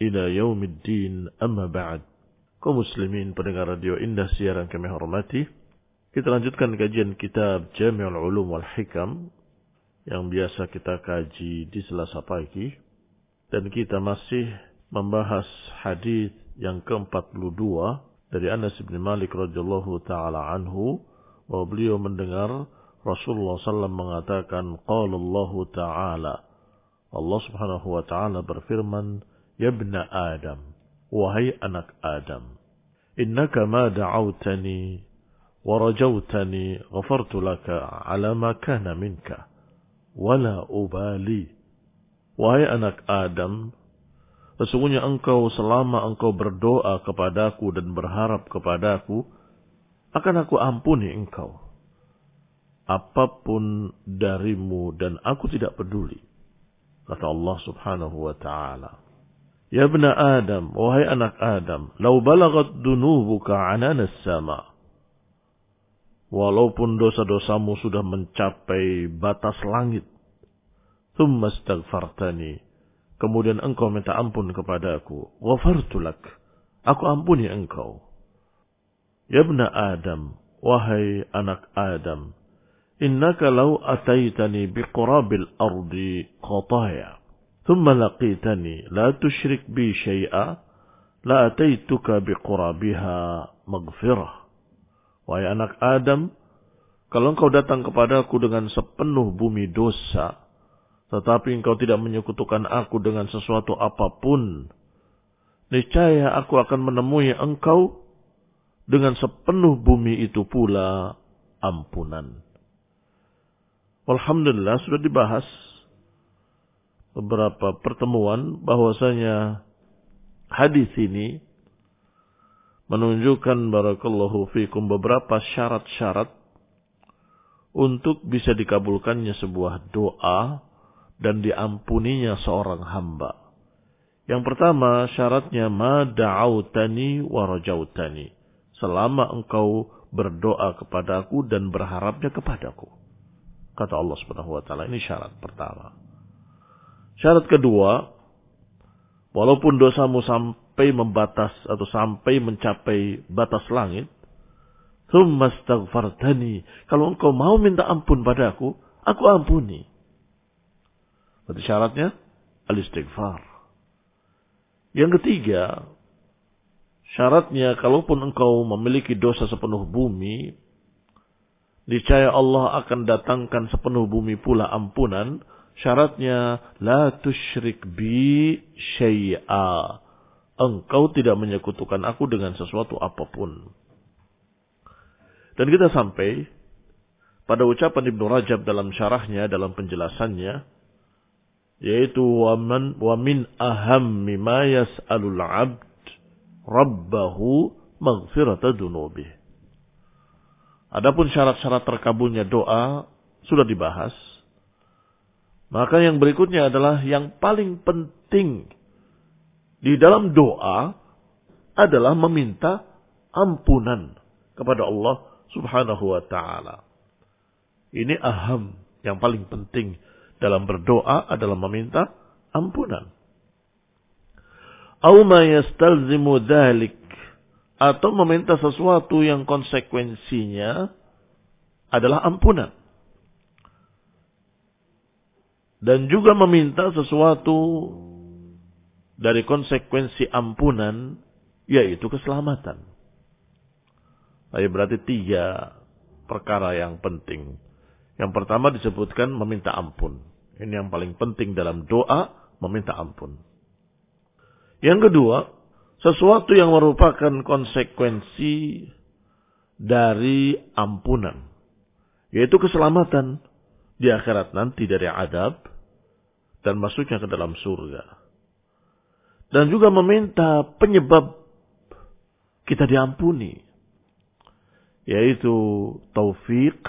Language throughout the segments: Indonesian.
ila yaumiddin amma ba'd. Kaum muslimin pendengar radio Indah siaran kami hormati. Kita lanjutkan kajian kitab Jami'ul Ulum wal Hikam yang biasa kita kaji di Selasa pagi dan kita masih membahas hadis yang ke-42 dari Anas bin Malik radhiyallahu taala anhu bahwa beliau mendengar Rasulullah SAW mengatakan qala Allah taala Allah Subhanahu wa taala berfirman Ya ibna Adam, wahai anak Adam, innaka ma da'awtani wa rajawtani ghafartu laka ala ma kana minka, wala ubali. Wahai anak Adam, sesungguhnya engkau selama engkau berdoa kepadaku dan berharap kepadaku, akan aku ampuni engkau. Apa pun darimu dan aku tidak peduli. Kata Allah subhanahu wa ta'ala. Ya bena Adam, wahai anak Adam, lau balagat dunubuka ananas sama. Walaupun dosa-dosamu sudah mencapai batas langit. Thumma stagfartani. Kemudian engkau minta ampun kepadaku. Ghafartulak. Aku ampuni engkau. Ya bena Adam, wahai anak Adam. Innaka lau ataitani biqurabil ardi qataya. ثم لقيتني لا تشرك بي شيئا لأتيتك بقرابها مغفرة Wahai anak Adam, kalau engkau datang kepadaku dengan sepenuh bumi dosa, tetapi engkau tidak menyekutukan aku dengan sesuatu apapun, niscaya aku akan menemui engkau dengan sepenuh bumi itu pula ampunan. Alhamdulillah sudah dibahas beberapa pertemuan bahwasanya hadis ini menunjukkan barakallahu fikum beberapa syarat-syarat untuk bisa dikabulkannya sebuah doa dan diampuninya seorang hamba. Yang pertama syaratnya ma da'autani wa rajautani. Selama engkau berdoa kepadaku dan berharapnya kepadaku. Kata Allah Subhanahu wa taala ini syarat pertama. Syarat kedua, walaupun dosamu sampai membatas atau sampai mencapai batas langit, Tsummastaghfartani. Kalau engkau mau minta ampun padaku, aku ampuni. Berarti syaratnya al-istighfar. Yang ketiga, syaratnya kalaupun engkau memiliki dosa sepenuh bumi, niscaya Allah akan datangkan sepenuh bumi pula ampunan Syaratnya la tusyrik bi syai'a. Engkau tidak menyekutukan aku dengan sesuatu apa pun. Dan kita sampai pada ucapan Ibnu Rajab dalam syarahnya, dalam penjelasannya, yaitu waman wa min ahammi ma yas'alul 'abd rabbahu maghfirata dunubih. Adapun syarat-syarat terkabulnya doa sudah dibahas maka yang berikutnya adalah yang paling penting di dalam doa adalah meminta ampunan kepada Allah Subhanahu wa taala. Ini aham yang paling penting dalam berdoa adalah meminta ampunan. Au ma yastalzimu dhalik atau meminta sesuatu yang konsekuensinya adalah ampunan dan juga meminta sesuatu dari konsekuensi ampunan yaitu keselamatan. Tapi berarti tiga perkara yang penting. Yang pertama disebutkan meminta ampun. Ini yang paling penting dalam doa, meminta ampun. Yang kedua, sesuatu yang merupakan konsekuensi dari ampunan. Yaitu keselamatan di akhirat nanti dari adab dan masuknya ke dalam surga. Dan juga meminta penyebab kita diampuni. Yaitu taufik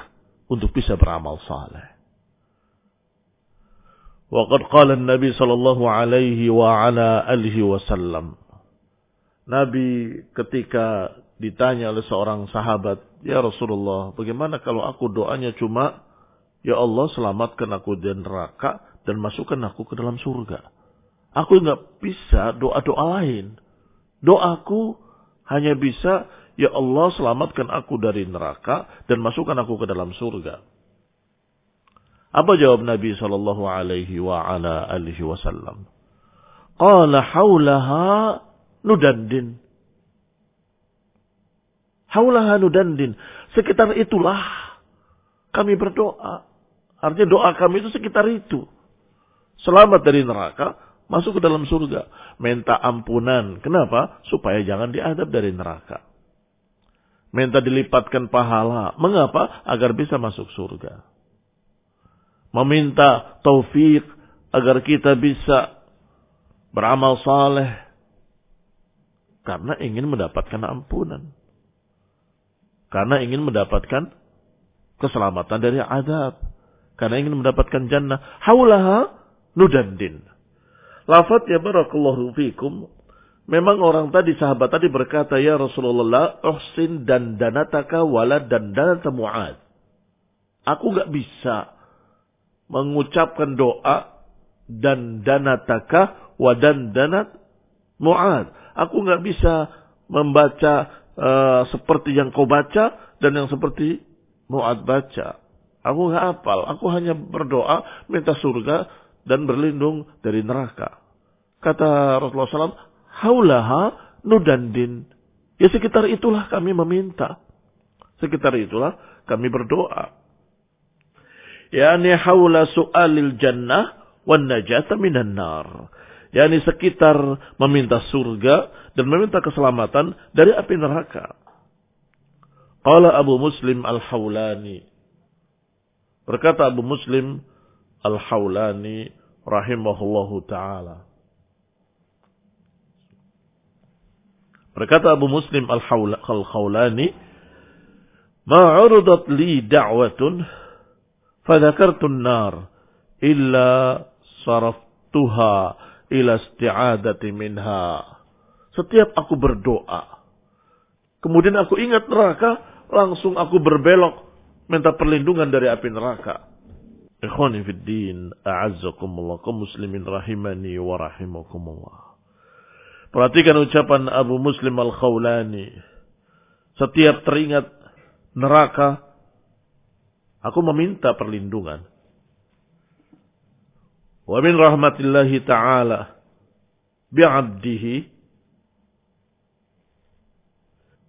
untuk bisa beramal saleh. Waqad qala Nabi sallallahu alaihi wa ala alihi wasallam. Nabi ketika ditanya oleh seorang sahabat, "Ya Rasulullah, bagaimana kalau aku doanya cuma Ya Allah selamatkan aku dari neraka dan masukkan aku ke dalam surga. Aku nggak bisa doa-doa lain. Doaku hanya bisa, Ya Allah selamatkan aku dari neraka dan masukkan aku ke dalam surga. Apa jawab Nabi Shallallahu Alaihi wa ala alihi Wasallam? Qala haulaha nudandin. Haulaha nudandin. Sekitar itulah kami berdoa. Artinya doa kami itu sekitar itu. Selamat dari neraka, masuk ke dalam surga. Minta ampunan. Kenapa? Supaya jangan diadab dari neraka. Minta dilipatkan pahala. Mengapa? Agar bisa masuk surga. Meminta taufik agar kita bisa beramal saleh karena ingin mendapatkan ampunan. Karena ingin mendapatkan keselamatan dari adab karena ingin mendapatkan jannah. Haulaha nudandin. Lafat ya barakallahu fikum. Memang orang tadi, sahabat tadi berkata, Ya Rasulullah, uhsin dan danataka walad dan danata mu'ad. Aku gak bisa mengucapkan doa dan danataka wa dan danat mu'ad. Aku gak bisa membaca uh, seperti yang kau baca dan yang seperti mu'ad baca. Aku nggak hafal. Aku hanya berdoa, minta surga dan berlindung dari neraka. Kata Rasulullah SAW, haulaha nudandin. Ya sekitar itulah kami meminta. Sekitar itulah kami berdoa. Yani haula su'alil jannah wan najata minan nar. Yani sekitar meminta surga dan meminta keselamatan dari api neraka. Qala Abu Muslim Al-Hawlani Berkata Abu Muslim Al-Hawlani rahimahullahu taala. Berkata Abu Muslim Al-Khawlani, "Ma 'uridat li da'watun fadhakartu an-nar illa saraftuha ila isti'adati minha." Setiap aku berdoa, kemudian aku ingat neraka, langsung aku berbelok minta perlindungan dari api neraka. Ikhwani fid din, a'azzakumullah, kaum muslimin rahimani wa rahimakumullah. Perhatikan ucapan Abu Muslim Al-Khawlani. Setiap teringat neraka, aku meminta perlindungan. Wa min rahmatillahi ta'ala bi'abdihi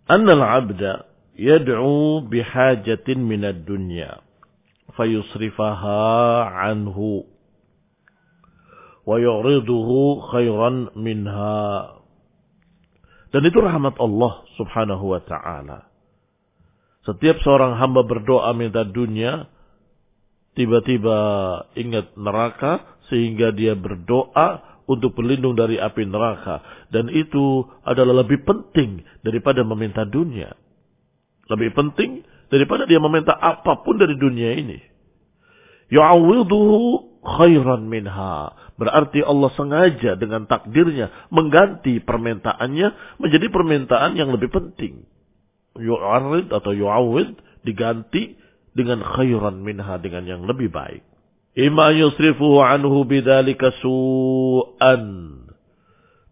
anna al-'abda yad'u bihajatin minad dunya anhu wa yuriduhu khairan minha dan itu rahmat Allah subhanahu wa ta'ala. Setiap seorang hamba berdoa minta dunia tiba-tiba ingat neraka sehingga dia berdoa untuk berlindung dari api neraka. Dan itu adalah lebih penting daripada meminta dunia. Lebih penting daripada dia meminta apa pun dari dunia ini. Yu'awwiduhu khairan minha. Berarti Allah sengaja dengan takdirnya mengganti permintaannya menjadi permintaan yang lebih penting. Yu'arrid atau yu'awwid diganti dengan khairan minha dengan yang lebih baik. Ima yusrifuhu anhu bidalika su'an.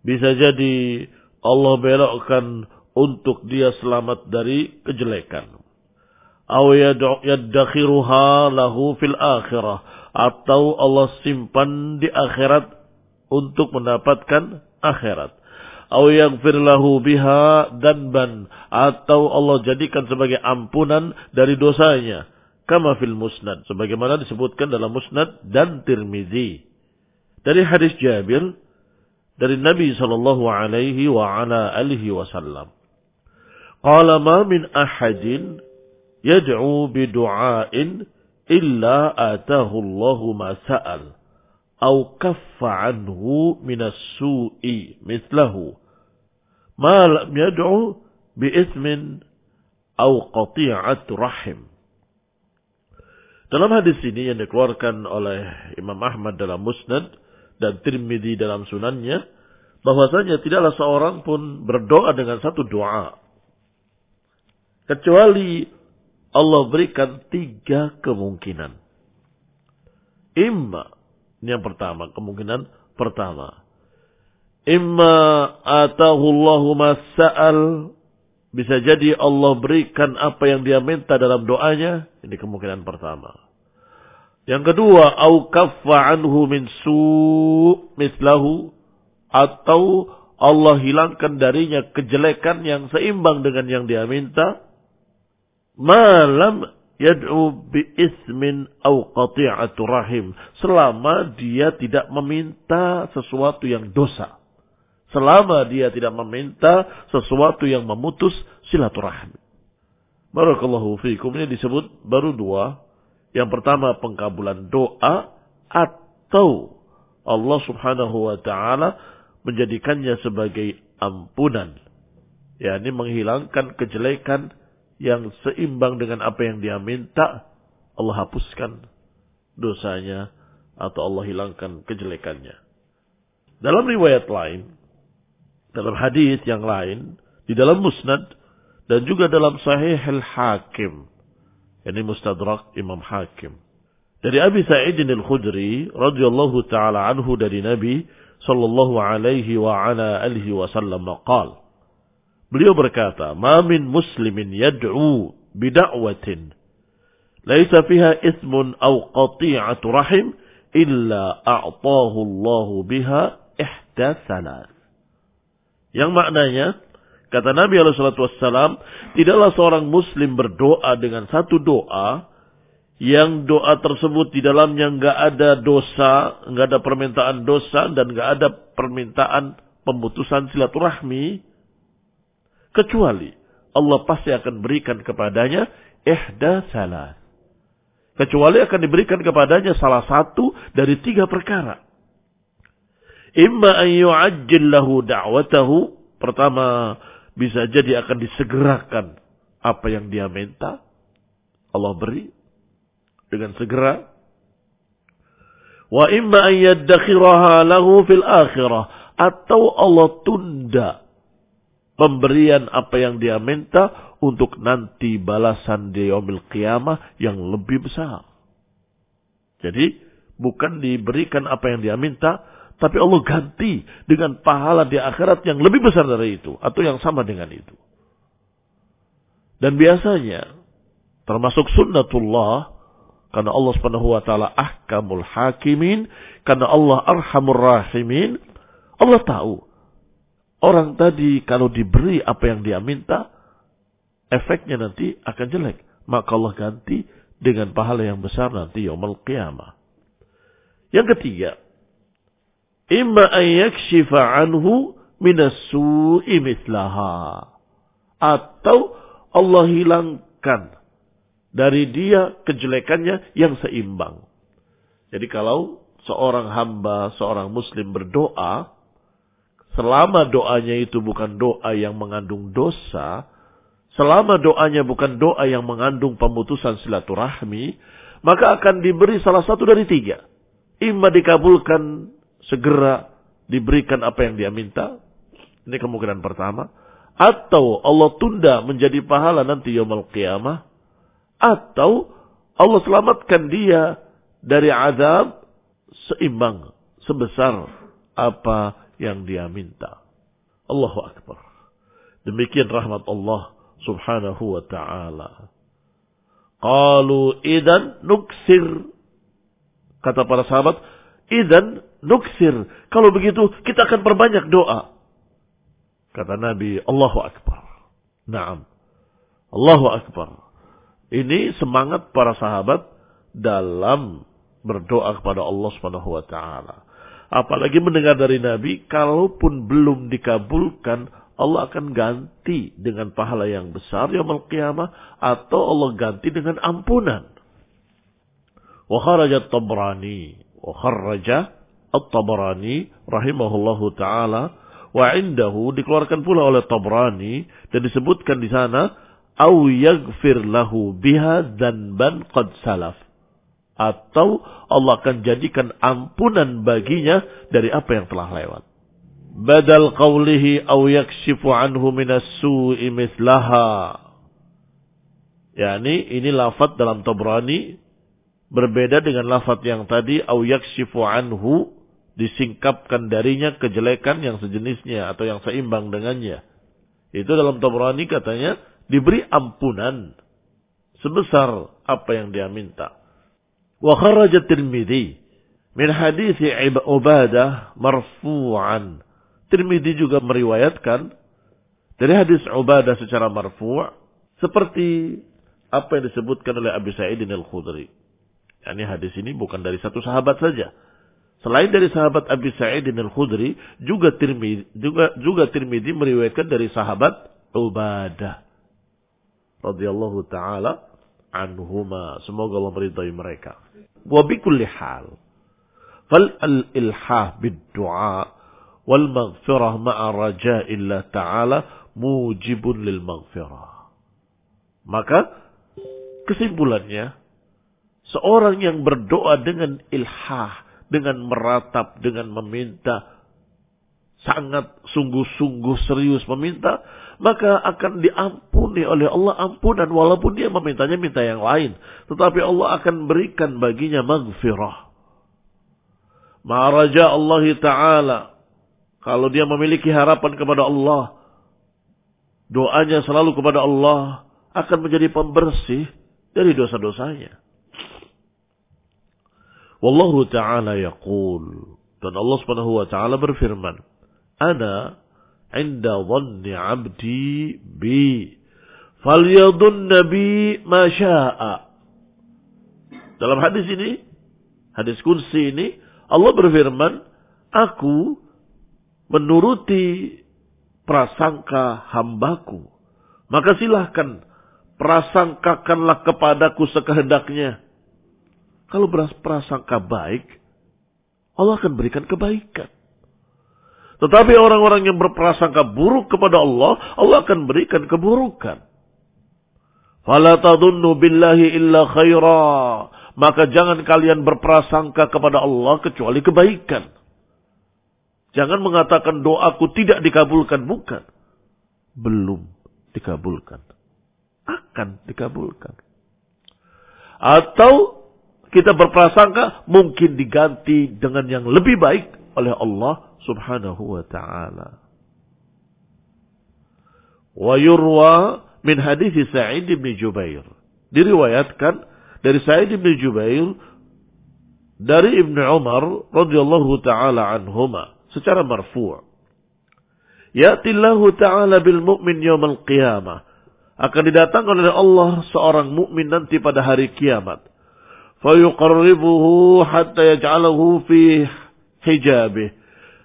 Bisa jadi Allah belokkan untuk dia selamat dari kejelekan. Aw yaddakhiruha lahu fil akhirah atau Allah simpan di akhirat untuk mendapatkan akhirat. Au yaghfir lahu biha danban. Atau Allah jadikan sebagai ampunan dari dosanya. Kama fil musnad. Sebagaimana disebutkan dalam musnad dan tirmizi. Dari hadis Jabir. Dari Nabi sallallahu alaihi wa ala alihi wasallam. Qala ma min ahadin yad'u bidu'ain illa atahu Allahu ma sa'al. Au kaffa anhu minas su'i mislahu ma lam yad'u bi ismin au qati'at rahim. Dalam hadis ini yang dikeluarkan oleh Imam Ahmad dalam Musnad dan Tirmidzi dalam sunannya, bahwasanya tidaklah seorang pun berdoa dengan satu doa. Kecuali Allah berikan tiga kemungkinan. Imma, yang pertama, kemungkinan pertama. Imma atahullahu mas'al. Bisa jadi Allah berikan apa yang dia minta dalam doanya. Ini kemungkinan pertama. Yang kedua, au kaffa anhu min su' mislahu. Atau Allah hilangkan darinya kejelekan yang seimbang dengan yang dia minta. Malam yad'u bi ismin au qati'atu rahim. Selama dia tidak meminta sesuatu yang dosa selama dia tidak meminta sesuatu yang memutus silaturahmi. Barakallahu fiikum ini disebut baru dua. Yang pertama pengkabulan doa atau Allah subhanahu wa ta'ala menjadikannya sebagai ampunan. Ya, ini menghilangkan kejelekan yang seimbang dengan apa yang dia minta. Allah hapuskan dosanya atau Allah hilangkan kejelekannya. Dalam riwayat lain, dalam hadis yang lain, di dalam musnad, dan juga dalam sahih al-hakim. Ini mustadrak Imam Hakim. Dari Abi Sa'id al-Khudri radhiyallahu taala anhu dari Nabi sallallahu alaihi wa ala alihi wasallam qal. Beliau berkata, "Ma min muslimin yad'u bida'watin laisa fiha ismun aw qati'atu rahim illa a'tahu Allah biha ihda salat." Yang maknanya, kata Nabi SAW, tidaklah seorang muslim berdoa dengan satu doa, yang doa tersebut di dalamnya nggak ada dosa, nggak ada permintaan dosa, dan nggak ada permintaan pemutusan silaturahmi, kecuali Allah pasti akan berikan kepadanya ihda salah. Kecuali akan diberikan kepadanya salah satu dari tiga perkara. Imma an yu'ajjil lahu da'watahu. Pertama, bisa jadi akan disegerakan apa yang dia minta. Allah beri dengan segera. Wa imma an yaddakhiraha lahu fil akhirah. Atau Allah tunda pemberian apa yang dia minta untuk nanti balasan di yaumil qiyamah yang lebih besar. Jadi bukan diberikan apa yang dia minta, tapi Allah ganti dengan pahala di akhirat yang lebih besar dari itu. Atau yang sama dengan itu. Dan biasanya, termasuk sunnatullah, karena Allah subhanahu wa ta'ala ahkamul hakimin, karena Allah arhamur rahimin, Allah tahu. Orang tadi kalau diberi apa yang dia minta, efeknya nanti akan jelek. Maka Allah ganti dengan pahala yang besar nanti yaumul qiyamah. Yang ketiga, imma an yakshifa anhu minas su'i mithlaha. Atau Allah hilangkan dari dia kejelekannya yang seimbang. Jadi kalau seorang hamba, seorang muslim berdoa, selama doanya itu bukan doa yang mengandung dosa, selama doanya bukan doa yang mengandung pemutusan silaturahmi, maka akan diberi salah satu dari tiga. Ima dikabulkan segera diberikan apa yang dia minta. Ini kemungkinan pertama. Atau Allah tunda menjadi pahala nanti yaumul qiyamah. Atau Allah selamatkan dia dari azab seimbang sebesar apa yang dia minta. Allahu Akbar. Demikian rahmat Allah subhanahu wa ta'ala. Qalu idan nuksir. Kata para sahabat, idan nuksir. Kalau begitu kita akan perbanyak doa. Kata Nabi, Allahu Akbar. Naam. Allahu Akbar. Ini semangat para sahabat dalam berdoa kepada Allah Subhanahu wa taala. Apalagi mendengar dari Nabi, kalaupun belum dikabulkan, Allah akan ganti dengan pahala yang besar yaumul qiyamah atau Allah ganti dengan ampunan. Wa kharaja tabrani wa kharaja at-Tabrani rahimahullahu taala wa indahu dikeluarkan pula oleh Tabrani dan disebutkan di sana au yaghfir lahu biha dzanban qad salaf atau Allah akan jadikan ampunan baginya dari apa yang telah lewat badal qawlihi aw yakshifu anhu minas su'i mislaha. Yani ini lafaz dalam Tabrani berbeda dengan lafaz yang tadi aw yakshifu anhu disingkapkan darinya kejelekan yang sejenisnya atau yang seimbang dengannya. Itu dalam Tabrani katanya diberi ampunan sebesar apa yang dia minta. Wa kharaja Tirmidzi min hadis Ubadah marfu'an juga meriwayatkan dari hadis Ubadah secara marfu' seperti apa yang disebutkan oleh Abi Sa'id Al-Khudri. Yani hadis ini bukan dari satu sahabat saja. Selain dari sahabat Abi Sa'id Al-Khudri, juga Tirmidzi juga juga Tirmidzi meriwayatkan dari sahabat Ubadah radhiyallahu taala anhuma. Semoga Allah meridai mereka. Wa bi kulli hal fal al-ilhah bid-du'a wal maghfirah ma'a raja'illah ta'ala mujibun lil maghfirah. Maka kesimpulannya seorang yang berdoa dengan ilhah, dengan meratap, dengan meminta sangat sungguh-sungguh serius meminta, maka akan diampuni oleh Allah ampunan walaupun dia memintanya minta yang lain, tetapi Allah akan berikan baginya maghfirah. Ma'araja Allah Ta'ala kalau dia memiliki harapan kepada Allah, doanya selalu kepada Allah akan menjadi pembersih dari dosa-dosanya. Wallahu ta'ala yaqul. Dan Allah subhanahu wa ta'ala berfirman. Ana inda dhanni abdi bi. Falyadun nabi ma sya'a. Dalam hadis ini, hadis kursi ini, Allah berfirman, Aku menuruti prasangka hambaku. Maka silahkan prasangkakanlah kepadaku sekehendaknya. Kalau prasangka baik, Allah akan berikan kebaikan. Tetapi orang-orang yang berprasangka buruk kepada Allah, Allah akan berikan keburukan. Fala tadunnu billahi illa khaira. Maka jangan kalian berprasangka kepada Allah kecuali kebaikan. Jangan mengatakan doaku tidak dikabulkan. Bukan. Belum dikabulkan. Akan dikabulkan. Atau kita berprasangka mungkin diganti dengan yang lebih baik oleh Allah subhanahu wa ta'ala. Wa yurwa min hadis Sa'id bin Jubair. Diriwayatkan dari Sa'id bin Jubair dari Ibnu Umar radhiyallahu taala anhuma secara marfu'. Ya'tillahu ta'ala bil mu'min yawmal qiyamah. Akan didatangkan oleh Allah seorang mukmin nanti pada hari kiamat. Fayuqarribuhu hatta yaj'alahu fi hijabih.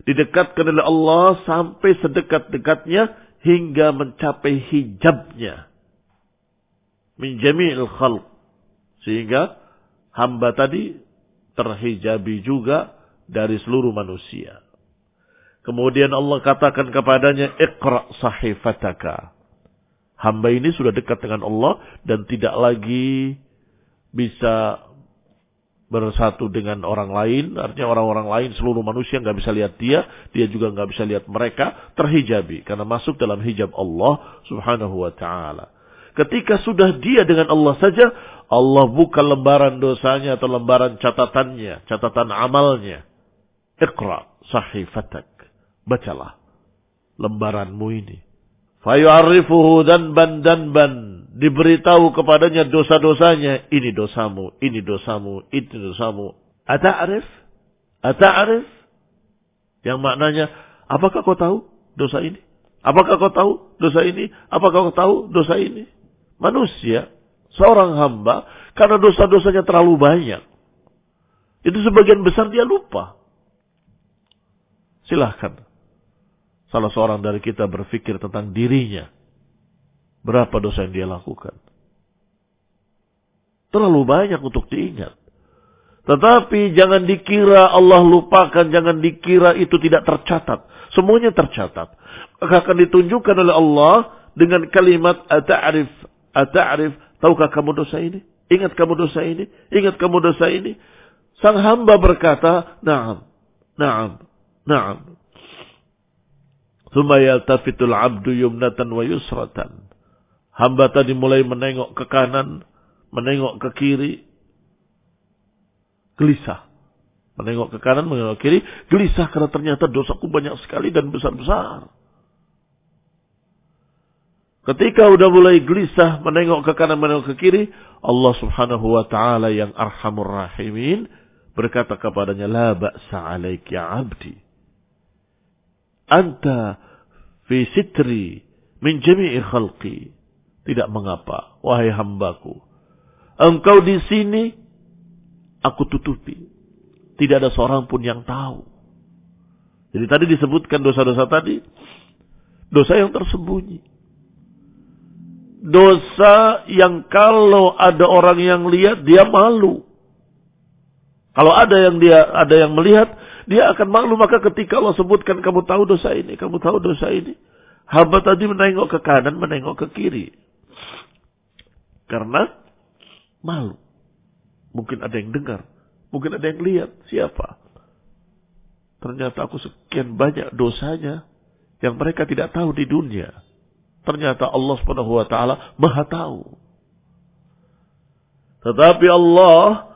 Didekatkan oleh Allah sampai sedekat-dekatnya hingga mencapai hijabnya. Min jami'il khalq. Sehingga hamba tadi terhijabi juga dari seluruh manusia. Kemudian Allah katakan kepadanya, Iqra sahifataka. Hamba ini sudah dekat dengan Allah dan tidak lagi bisa bersatu dengan orang lain. Artinya orang-orang lain, seluruh manusia nggak bisa lihat dia. Dia juga nggak bisa lihat mereka. Terhijabi. Karena masuk dalam hijab Allah subhanahu wa ta'ala. Ketika sudah dia dengan Allah saja, Allah buka lembaran dosanya atau lembaran catatannya, catatan amalnya. Iqra sahifatak. Bacalah lembaranmu ini. Fayu'arifuhu danban danban. Diberitahu kepadanya dosa-dosanya. Ini dosamu, ini dosamu, ini dosamu. Ata'arif? Ata'arif? Yang maknanya, apakah kau tahu dosa ini? Apakah kau tahu dosa ini? Apakah kau tahu dosa ini? Manusia, seorang hamba, karena dosa-dosanya terlalu banyak. Itu sebagian besar dia lupa. Silahkan. Salah seorang dari kita berpikir tentang dirinya. Berapa dosa yang dia lakukan. Terlalu banyak untuk diingat. Tetapi jangan dikira Allah lupakan, jangan dikira itu tidak tercatat. Semuanya tercatat. Akan ditunjukkan oleh Allah dengan kalimat ata'rif, ata'rif, tahukah kamu dosa ini? Ingat kamu dosa ini? Ingat kamu dosa ini? Sang hamba berkata, "Na'am, na'am, na'am." Thumma yaltafitul abdu yumnatan wa yusratan. Hamba tadi mulai menengok ke kanan, menengok ke kiri, gelisah. Menengok ke kanan, menengok ke kiri, gelisah karena ternyata dosaku banyak sekali dan besar-besar. Ketika udah mulai gelisah, menengok ke kanan, menengok ke kiri, Allah subhanahu wa ta'ala yang arhamur rahimin berkata kepadanya, La ba'sa alaik ya abdi. Anta fi sitri min jami'i khalqi. Tidak mengapa, wahai hambaku. Engkau di sini aku tutupi. Tidak ada seorang pun yang tahu. Jadi tadi disebutkan dosa-dosa tadi. Dosa yang tersembunyi. Dosa yang kalau ada orang yang lihat dia malu. Kalau ada yang dia ada yang melihat, dia akan malu maka ketika Allah sebutkan kamu tahu dosa ini, kamu tahu dosa ini. Hamba tadi menengok ke kanan, menengok ke kiri. Karena malu. Mungkin ada yang dengar. Mungkin ada yang lihat. Siapa? Ternyata aku sekian banyak dosanya yang mereka tidak tahu di dunia. Ternyata Allah Subhanahu wa taala Maha tahu. Tetapi Allah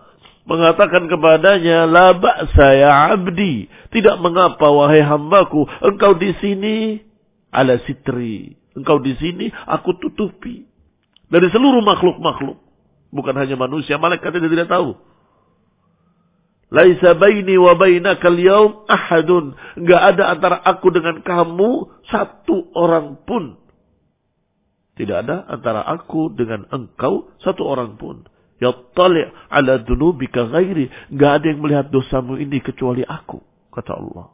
mengatakan kepadanya, "La ba'sa ya 'abdi." Tidak mengapa wahai hambaku, engkau di sini ala sitri. Engkau di sini aku tutupi dari seluruh makhluk-makhluk. Bukan hanya manusia, malaikat tidak tahu. Laisa baini wa bainaka al-yaum ahadun. Enggak ada antara aku dengan kamu satu orang pun. Tidak ada antara aku dengan engkau satu orang pun. Yattali' ala dunubika ghairi. Enggak ada yang melihat dosamu ini kecuali aku. Kata Allah.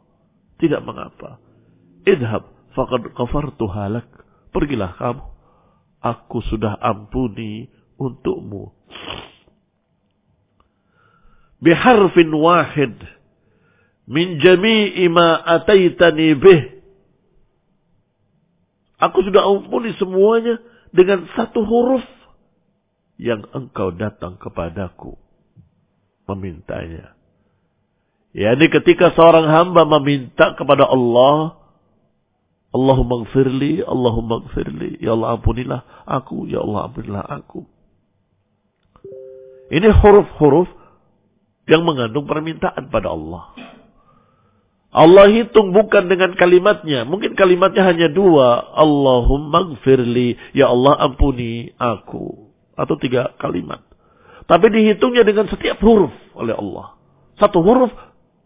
Tidak mengapa. Idhab faqad qafartu halak. Pergilah kamu. Aku sudah ampuni untukmu. Biharfin wahid min jami'i ma ataitani bih. Aku sudah ampuni semuanya dengan satu huruf yang engkau datang kepadaku memintanya. Ya, ini ketika seorang hamba meminta kepada Allah, Allahumma gfirli, Allahumma gfirli, ya Allah ampunilah aku, ya Allah ampunilah aku. Ini huruf-huruf yang mengandung permintaan pada Allah. Allah hitung bukan dengan kalimatnya. Mungkin kalimatnya hanya dua. Allahumma gfirli. Ya Allah ampuni aku. Atau tiga kalimat. Tapi dihitungnya dengan setiap huruf oleh Allah. Satu huruf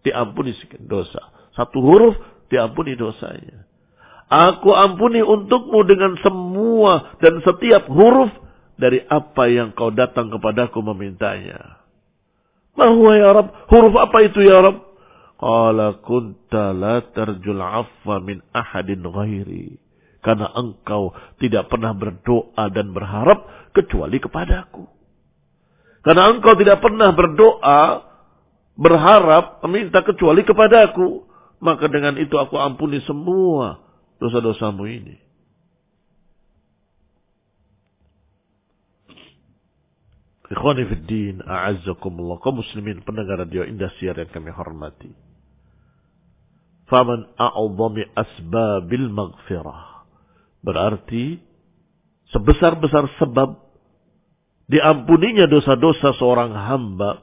diampuni dosa. Satu huruf diampuni dosanya. Aku ampuni untukmu dengan semua dan setiap huruf dari apa yang kau datang kepadaku memintanya. Bahwa ya Rab, huruf apa itu ya Rab? Qala kunta la tarjul afwa min ahadin ghairi. Karena engkau tidak pernah berdoa dan berharap kecuali kepadaku. Karena engkau tidak pernah berdoa, berharap, meminta kecuali kepadaku. Maka dengan itu aku ampuni semua dosa-dosamu ini. Ikhwani fi din, a'azzakumullah. Kau muslimin pendengar radio indah siar yang kami hormati. Faman a'udhami asbabil maghfirah. Berarti sebesar-besar sebab diampuninya dosa-dosa seorang hamba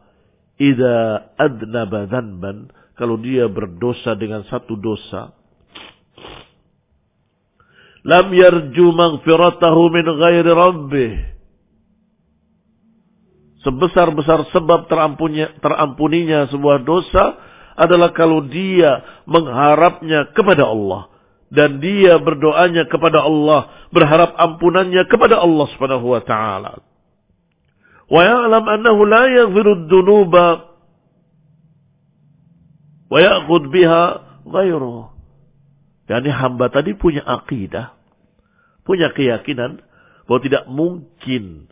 idza adnaba dhanban kalau dia berdosa dengan satu dosa lam yarju maghfiratahu min ghairi rabbih. Sebesar-besar sebab terampuninya, terampuninya sebuah dosa adalah kalau dia mengharapnya kepada Allah dan dia berdoanya kepada Allah, berharap ampunannya kepada Allah Subhanahu wa taala. Wa ya'lam annahu la yaghfiru dzunuba wa ya'khudh biha ghairuh. Yani hamba tadi punya akidah, punya keyakinan bahwa tidak mungkin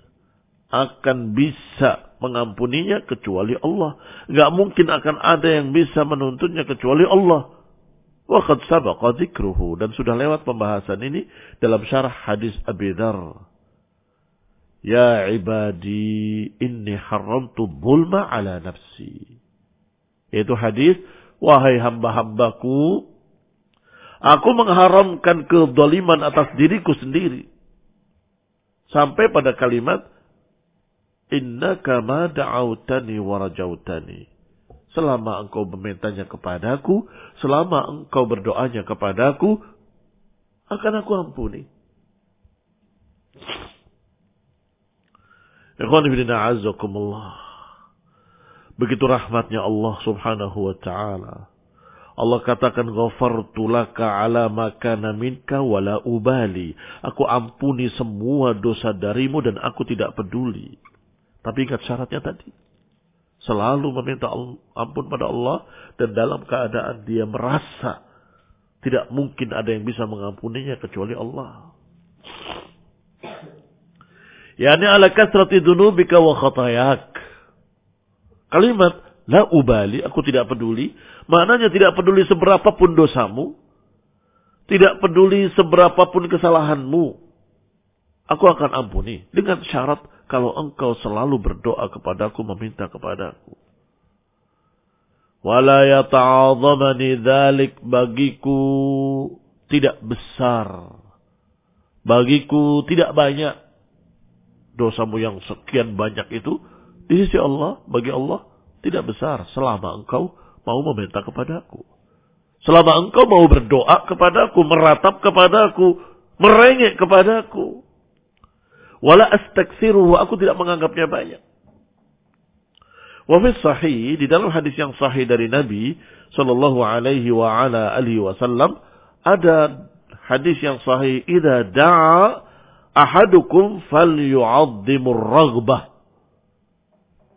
akan bisa mengampuninya kecuali Allah. Gak mungkin akan ada yang bisa menuntutnya kecuali Allah. Waqad sabaqa dzikruhu dan sudah lewat pembahasan ini dalam syarah hadis Abi Dzar. Ya ibadi inni haramtu dzulma ala nafsi. Itu hadis wahai hamba-hambaku aku mengharamkan kezaliman atas diriku sendiri. Sampai pada kalimat innaka ma da'autani wa rajautani selama engkau memintanya kepadaku, selama engkau berdoanya kepadaku, akan aku ampuni. Begitu rahmatnya Allah subhanahu wa ta'ala. Allah katakan ghafartu laka ala makana minka wala ubali. Aku ampuni semua dosa darimu dan aku tidak peduli. Tapi ingat syaratnya tadi selalu meminta ampun pada Allah dan dalam keadaan dia merasa tidak mungkin ada yang bisa mengampuninya kecuali Allah. Yani ala kasrati dunubika wa khatayak. Kalimat la ubali, aku tidak peduli. Maknanya tidak peduli seberapa pun dosamu. Tidak peduli seberapa pun kesalahanmu. Aku akan ampuni. Dengan syarat kalau engkau selalu berdoa kepadaku, meminta kepadaku. Wala yata'adzamani dhalik bagiku tidak besar. Bagiku tidak banyak. Dosamu yang sekian banyak itu di sisi Allah, bagi Allah tidak besar selama engkau mau meminta kepadaku. Selama engkau mau berdoa kepadaku, meratap kepadaku, merengek kepadaku. Wala astaksiruhu, aku tidak menganggapnya banyak. Wafis sahih, di dalam hadis yang sahih dari Nabi Sallallahu alaihi wa ala alihi wasallam, ada hadis yang sahih, Ida da'a ahadukum fal yu'azzimur raghbah.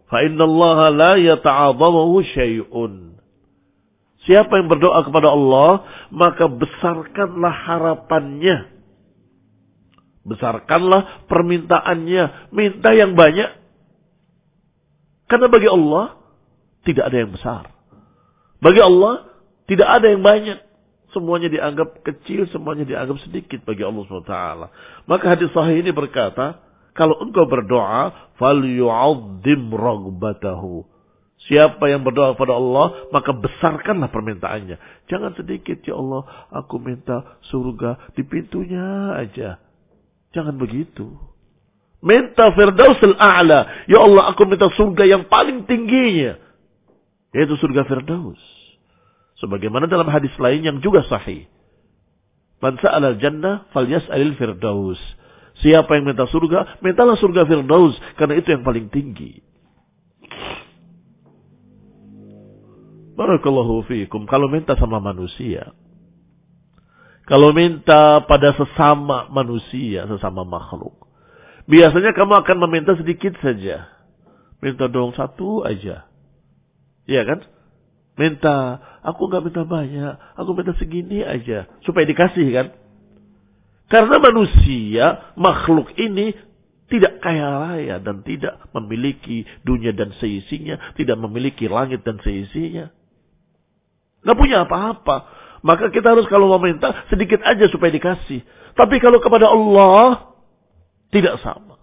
Fa inna Allah la yata'adhamahu syai'un. Siapa yang berdoa kepada Allah, maka besarkanlah harapannya Besarkanlah permintaannya. Minta yang banyak. Karena bagi Allah tidak ada yang besar. Bagi Allah tidak ada yang banyak. Semuanya dianggap kecil, semuanya dianggap sedikit bagi Allah SWT. Maka hadis sahih ini berkata, kalau engkau berdoa, yu'adzim ragbatahu. Siapa yang berdoa kepada Allah, maka besarkanlah permintaannya. Jangan sedikit, ya Allah, aku minta surga di pintunya aja. Jangan begitu. Minta Firdausul A'la. Ya Allah, aku minta surga yang paling tingginya. Yaitu surga Firdaus. Sebagaimana dalam hadis lain yang juga sahih. Man sa'ala jannah fal yas'alil Firdaus. Siapa yang minta surga, mintalah surga Firdaus. Karena itu yang paling tinggi. Barakallahu fiikum. Kalau minta sama manusia, kalau minta pada sesama manusia, sesama makhluk. Biasanya kamu akan meminta sedikit saja. Minta dong satu aja. Iya kan? Minta, aku nggak minta banyak, aku minta segini aja. Supaya dikasih kan? Karena manusia, makhluk ini tidak kaya raya dan tidak memiliki dunia dan seisinya, tidak memiliki langit dan seisinya. Gak punya apa-apa. Maka kita harus kalau meminta sedikit aja supaya dikasih. Tapi kalau kepada Allah tidak sama.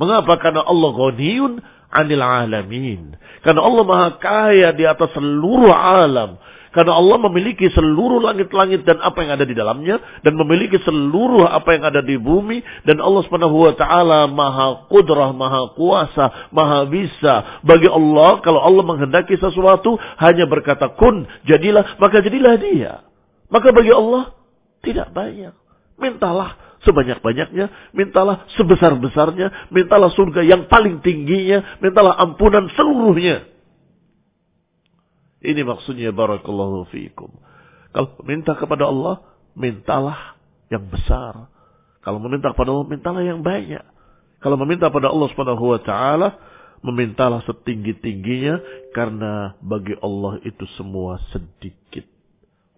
Mengapa? Karena Allah ghaniyun anil alamin. Karena Allah maha kaya di atas seluruh alam. Karena Allah memiliki seluruh langit-langit dan apa yang ada di dalamnya. Dan memiliki seluruh apa yang ada di bumi. Dan Allah subhanahu wa ta'ala maha kudrah, maha kuasa, maha bisa. Bagi Allah, kalau Allah menghendaki sesuatu, hanya berkata kun, jadilah, maka jadilah dia. Maka bagi Allah tidak banyak. Mintalah sebanyak-banyaknya, mintalah sebesar-besarnya, mintalah surga yang paling tingginya, mintalah ampunan seluruhnya. Ini maksudnya barakallahu fiikum. Kalau minta kepada Allah, mintalah yang besar. Kalau meminta kepada Allah, mintalah yang banyak. Kalau meminta pada Allah Subhanahu wa taala, memintalah setinggi-tingginya karena bagi Allah itu semua sedikit.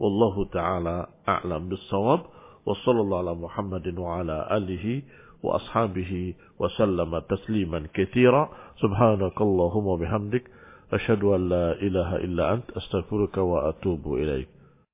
Wallahu taala a'lam bissawab. Wa sallallahu ala Muhammadin wa ala alihi wa ashabihi wa sallama tasliman katsira. Subhanakallahumma bihamdik asyhadu an la ilaha illa ant astaghfiruka wa atubu ilaik.